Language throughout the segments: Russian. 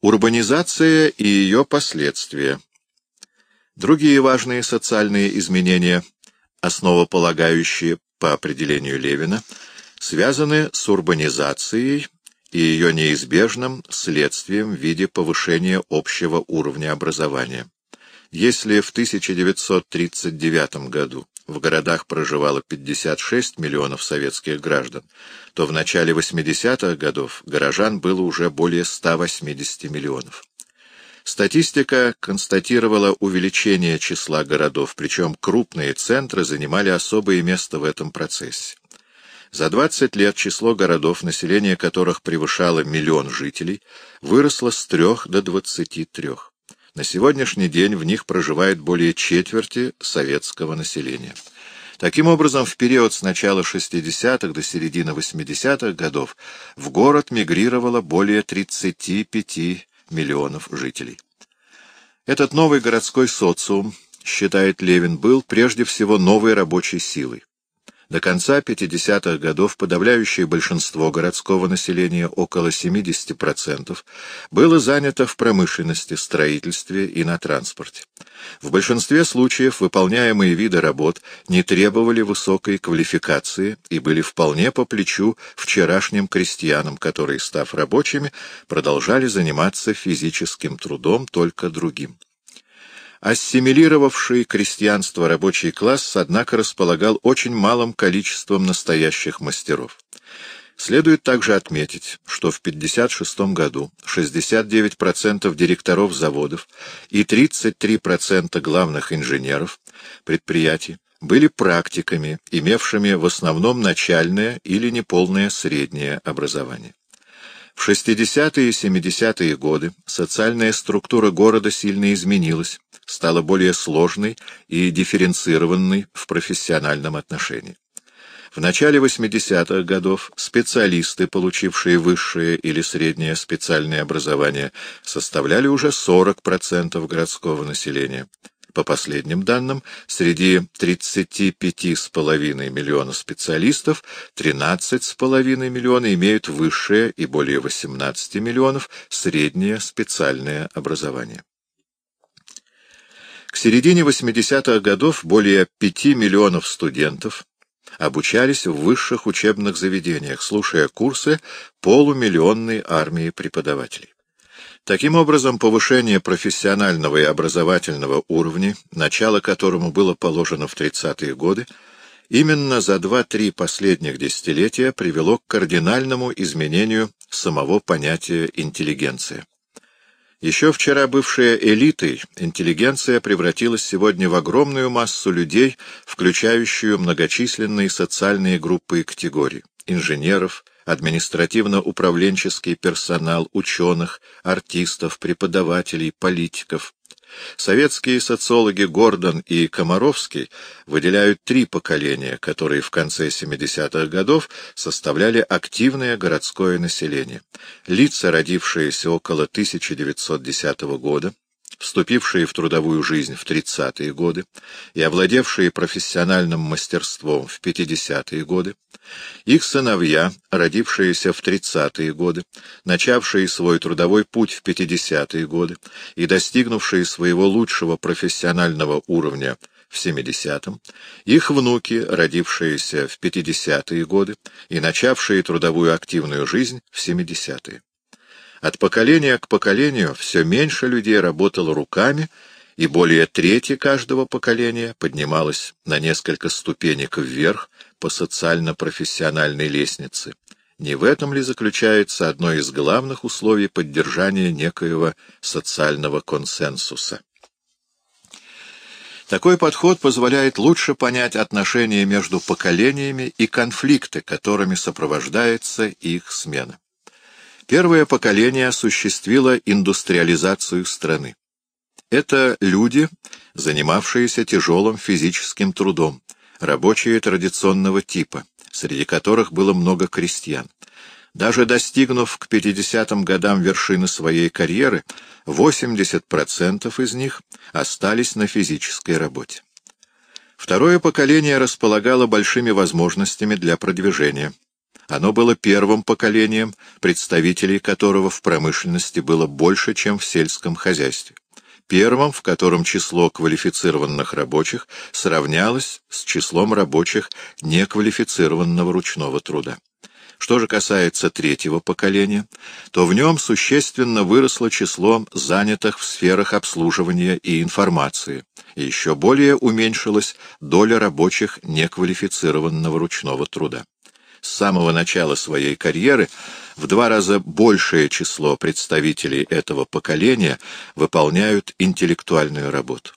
Урбанизация и ее последствия. Другие важные социальные изменения, основополагающие по определению Левина, связаны с урбанизацией и ее неизбежным следствием в виде повышения общего уровня образования. Если в 1939 году в городах проживало 56 миллионов советских граждан, то в начале 80-х годов горожан было уже более 180 миллионов. Статистика констатировала увеличение числа городов, причем крупные центры занимали особое место в этом процессе. За 20 лет число городов, население которых превышало миллион жителей, выросло с 3 до 23. На сегодняшний день в них проживает более четверти советского населения. Таким образом, в период с начала 60-х до середины 80-х годов в город мигрировало более 35 миллионов жителей. Этот новый городской социум, считает Левин, был прежде всего новой рабочей силой. До конца 50-х годов подавляющее большинство городского населения, около 70%, было занято в промышленности, строительстве и на транспорте. В большинстве случаев выполняемые виды работ не требовали высокой квалификации и были вполне по плечу вчерашним крестьянам, которые, став рабочими, продолжали заниматься физическим трудом только другим. Ассимилировавший крестьянство рабочий класс, однако, располагал очень малым количеством настоящих мастеров. Следует также отметить, что в 1956 году 69% директоров заводов и 33% главных инженеров предприятий были практиками, имевшими в основном начальное или неполное среднее образование. В 60-е и 70-е годы социальная структура города сильно изменилась, стала более сложной и дифференцированной в профессиональном отношении. В начале 80-х годов специалисты, получившие высшее или среднее специальное образование, составляли уже 40% городского населения. По последним данным, среди 35,5 миллиона специалистов 13,5 миллиона имеют высшее и более 18 миллионов среднее специальное образование. К середине 80-х годов более 5 миллионов студентов обучались в высших учебных заведениях, слушая курсы полумиллионной армии преподавателей. Таким образом, повышение профессионального и образовательного уровня, начало которому было положено в 30-е годы, именно за 2-3 последних десятилетия привело к кардинальному изменению самого понятия интеллигенция. Еще вчера бывшая элитой, интеллигенция превратилась сегодня в огромную массу людей, включающую многочисленные социальные группы и категории — инженеров, административно-управленческий персонал, ученых, артистов, преподавателей, политиков, Советские социологи Гордон и Комаровский выделяют три поколения, которые в конце 70-х годов составляли активное городское население. Лица, родившиеся около 1910 года, вступившие в трудовую жизнь в 30-е годы и овладевшие профессиональным мастерством в 50-е годы, их сыновья, родившиеся в 30-е годы, начавшие свой трудовой путь в 50-е годы и достигнувшие своего лучшего профессионального уровня в 70-м, их внуки, родившиеся в 50-е годы и начавшие трудовую активную жизнь в 70-е. От поколения к поколению все меньше людей работало руками, и более трети каждого поколения поднималось на несколько ступенек вверх по социально-профессиональной лестнице. Не в этом ли заключается одно из главных условий поддержания некоего социального консенсуса? Такой подход позволяет лучше понять отношения между поколениями и конфликты, которыми сопровождается их смена. Первое поколение осуществило индустриализацию страны. Это люди, занимавшиеся тяжелым физическим трудом, рабочие традиционного типа, среди которых было много крестьян. Даже достигнув к 50-м годам вершины своей карьеры, 80% из них остались на физической работе. Второе поколение располагало большими возможностями для продвижения. Оно было первым поколением, представителей которого в промышленности было больше, чем в сельском хозяйстве. Первым, в котором число квалифицированных рабочих сравнялось с числом рабочих неквалифицированного ручного труда. Что же касается третьего поколения, то в нем существенно выросло число занятых в сферах обслуживания и информации, и еще более уменьшилась доля рабочих неквалифицированного ручного труда. С самого начала своей карьеры в два раза большее число представителей этого поколения выполняют интеллектуальную работу.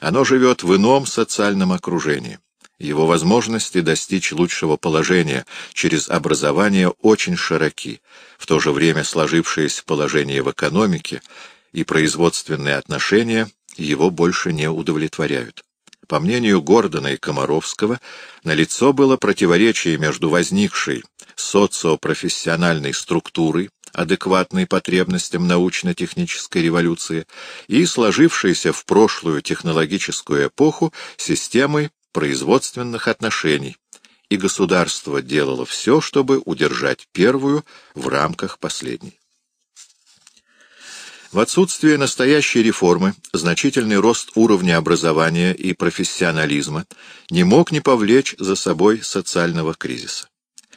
Оно живет в ином социальном окружении. Его возможности достичь лучшего положения через образование очень широки, в то же время сложившееся положение в экономике и производственные отношения его больше не удовлетворяют. По мнению Гордона и Комаровского, налицо было противоречие между возникшей социопрофессиональной структурой, адекватной потребностям научно-технической революции, и сложившейся в прошлую технологическую эпоху системой производственных отношений, и государство делало все, чтобы удержать первую в рамках последней. В отсутствие настоящей реформы значительный рост уровня образования и профессионализма не мог не повлечь за собой социального кризиса.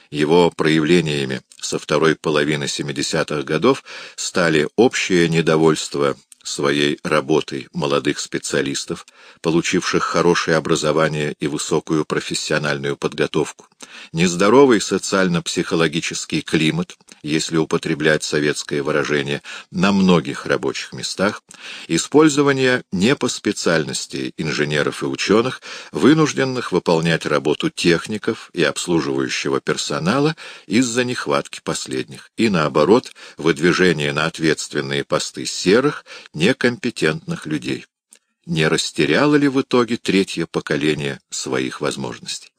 Его проявлениями со второй половины 70-х годов стали общее недовольство своей работой молодых специалистов, получивших хорошее образование и высокую профессиональную подготовку, нездоровый социально-психологический климат, если употреблять советское выражение, на многих рабочих местах, использование не по специальности инженеров и ученых, вынужденных выполнять работу техников и обслуживающего персонала из-за нехватки последних, и наоборот, выдвижение на ответственные посты серых, некомпетентных людей. Не растеряло ли в итоге третье поколение своих возможностей?